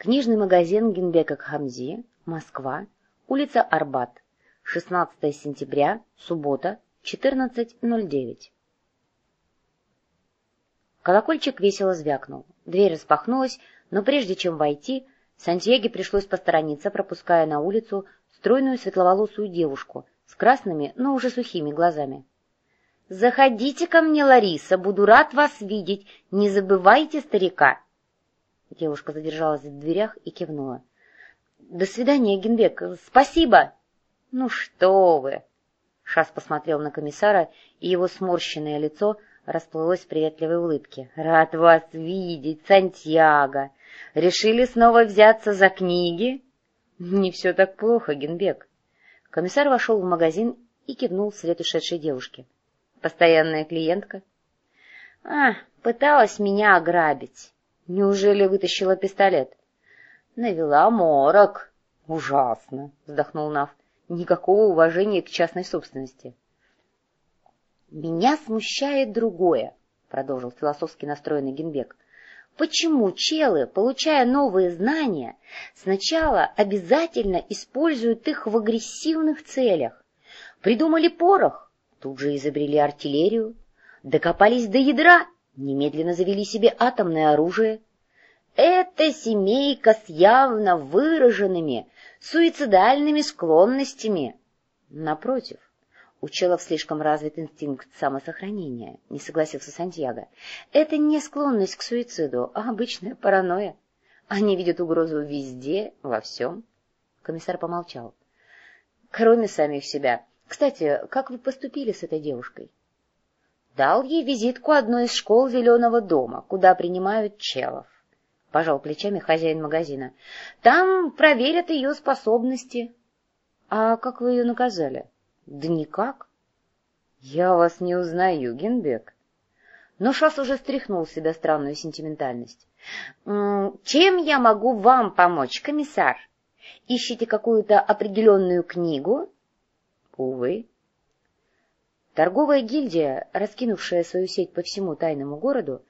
Книжный магазин Генбека Хамзи, Москва, улица Арбат, 16 сентября, суббота, 14.09. Колокольчик весело звякнул. Дверь распахнулась, но прежде чем войти, Сантьяге пришлось посторониться, пропуская на улицу стройную светловолосую девушку с красными, но уже сухими глазами. — Заходите ко мне, Лариса, буду рад вас видеть, не забывайте старика. Девушка задержалась в дверях и кивнула. — До свидания, Генбек, спасибо. — Ну что вы! Шас посмотрел на комиссара, и его сморщенное лицо расплылось в приветливой улыбке. — Рад вас видеть, Сантьяго! Решили снова взяться за книги? — Не все так плохо, Генбек. Комиссар вошел в магазин и кивнул вслед ушедшей девушке. — Постоянная клиентка? — А, пыталась меня ограбить. Неужели вытащила пистолет? — Навела морок. — Ужасно, — вздохнул Нав никакого уважения к частной собственности. «Меня смущает другое», — продолжил философски настроенный Генбек. «Почему челы, получая новые знания, сначала обязательно используют их в агрессивных целях? Придумали порох, тут же изобрели артиллерию, докопались до ядра, немедленно завели себе атомное оружие. Это семейка с явно выраженными суицидальными склонностями. Напротив, у челов слишком развит инстинкт самосохранения, не согласился Сантьяго. Это не склонность к суициду, а обычная паранойя. Они видят угрозу везде, во всем. Комиссар помолчал. Кроме самих себя. Кстати, как вы поступили с этой девушкой? Дал ей визитку одной из школ Зеленого дома, куда принимают челов. — пожал плечами хозяин магазина. — Там проверят ее способности. — А как вы ее наказали? — Да никак. — Я вас не узнаю, Генбек. Но Шас уже стряхнул с себя странную сентиментальность. — Чем я могу вам помочь, комиссар? Ищете какую-то определенную книгу? — Увы. Торговая гильдия, раскинувшая свою сеть по всему тайному городу,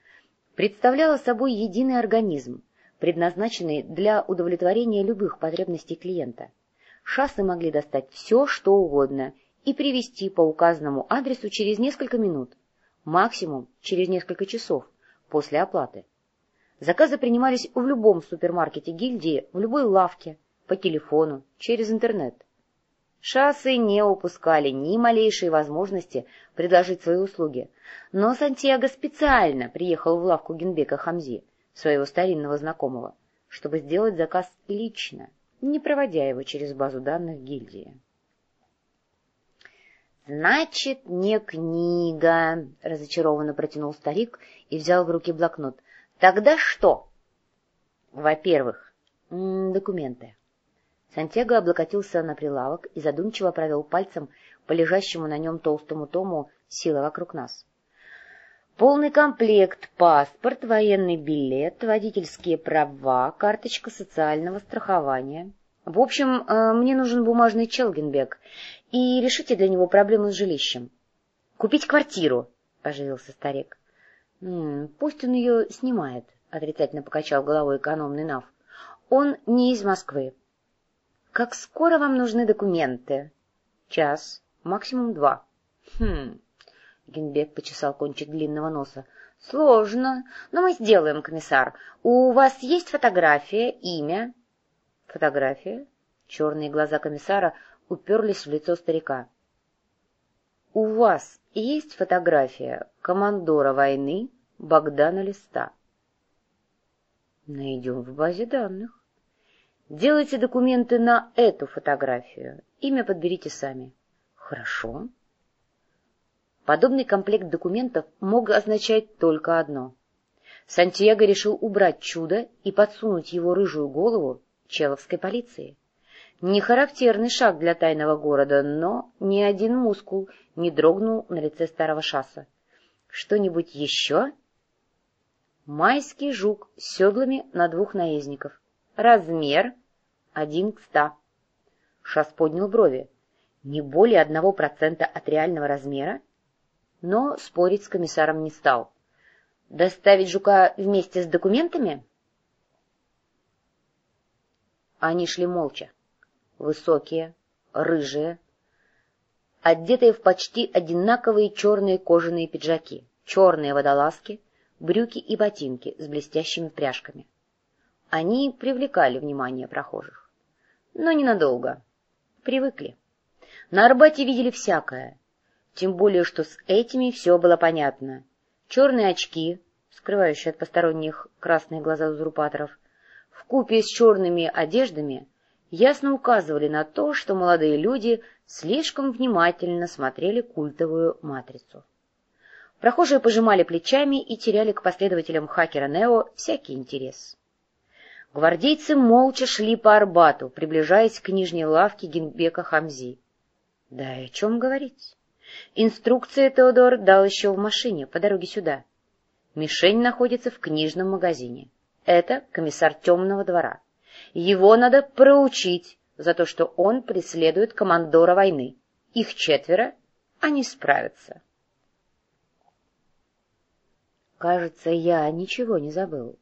представляла собой единый организм, предназначенный для удовлетворения любых потребностей клиента. Шассы могли достать все, что угодно, и привезти по указанному адресу через несколько минут, максимум через несколько часов после оплаты. Заказы принимались в любом супермаркете гильдии, в любой лавке, по телефону, через интернет. Шассы не упускали ни малейшей возможности предложить свои услуги, но Сантьяго специально приехал в лавку Генбека Хамзи, своего старинного знакомого, чтобы сделать заказ лично, не проводя его через базу данных гильдии. «Значит, не книга», — разочарованно протянул старик и взял в руки блокнот. «Тогда что?» «Во-первых, документы. Сантьяго облокотился на прилавок и задумчиво провел пальцем по лежащему на нем толстому тому «Сила вокруг нас». Полный комплект, паспорт, военный билет, водительские права, карточка социального страхования. В общем, э, мне нужен бумажный Челгенбек, и решите для него проблему с жилищем. — Купить квартиру, — оживился старик. — Пусть он ее снимает, — отрицательно покачал головой экономный Нав. — Он не из Москвы. — Как скоро вам нужны документы? — Час, максимум два. — Хм... Генбек почесал кончик длинного носа. — Сложно, но мы сделаем, комиссар. У вас есть фотография, имя? — Фотография? Черные глаза комиссара уперлись в лицо старика. — У вас есть фотография командора войны Богдана Листа? — Найдем в базе данных. Делайте документы на эту фотографию. Имя подберите сами. Хорошо. Подобный комплект документов мог означать только одно. Сантьяго решил убрать чудо и подсунуть его рыжую голову человской полиции. Нехарактерный шаг для тайного города, но ни один мускул не дрогнул на лице старого шасса. Что-нибудь еще? Майский жук с седлами на двух наездников. Размер один к ста. Шас поднял брови. Не более одного процента от реального размера? Но спорить с комиссаром не стал. Доставить жука вместе с документами? Они шли молча. Высокие, рыжие, одетые в почти одинаковые черные кожаные пиджаки, черные водолазки, брюки и ботинки с блестящими пряжками. Они привлекали внимание прохожих. Но ненадолго. Привыкли. На Арбате видели всякое. Тем более, что с этими все было понятно. Черные очки, скрывающие от посторонних красные глаза узурпаторов, в купе с черными одеждами ясно указывали на то, что молодые люди слишком внимательно смотрели культовую матрицу. Прохожие пожимали плечами и теряли к последователям хакера Нео всякий интерес. Гвардейцы молча шли по Арбату, приближаясь к нижней лавке Генбека Хамзи. Да и о чем говорить? Инструкции Теодор дал еще в машине по дороге сюда. Мишень находится в книжном магазине. Это комиссар темного двора. Его надо проучить за то, что он преследует командора войны. Их четверо, они справятся. Кажется, я ничего не забыл.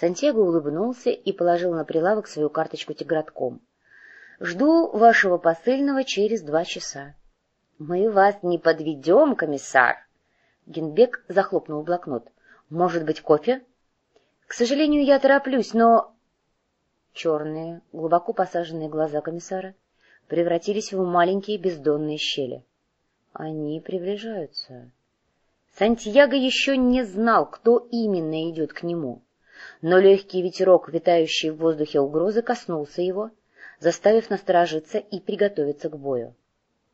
Сантьяго улыбнулся и положил на прилавок свою карточку тигратком. — Жду вашего посыльного через два часа. — Мы вас не подведем, комиссар. Генбек захлопнул блокнот. — Может быть, кофе? — К сожалению, я тороплюсь, но... Черные, глубоко посаженные глаза комиссара превратились в маленькие бездонные щели. Они приближаются. Сантьяго еще не знал, кто именно идет к нему, но легкий ветерок, витающий в воздухе угрозы, коснулся его, заставив насторожиться и приготовиться к бою.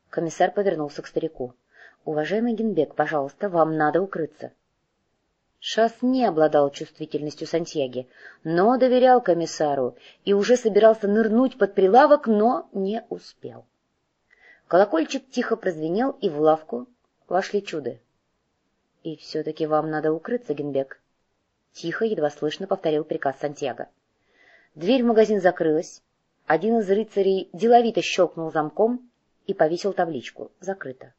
Комиссар повернулся к старику. — Уважаемый Генбек, пожалуйста, вам надо укрыться. — Шас не обладал чувствительностью Сантьяги, но доверял комиссару и уже собирался нырнуть под прилавок, но не успел. Колокольчик тихо прозвенел, и в лавку вошли чуды. — И все-таки вам надо укрыться, Генбек. Тихо, едва слышно повторил приказ Сантьяго. Дверь в магазин закрылась. Один из рыцарей деловито щелкнул замком и повесил табличку «Закрыто».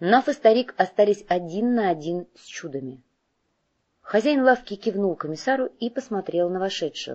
Наф и старик остались один на один с чудами. Хозяин лавки кивнул комиссару и посмотрел на вошедших.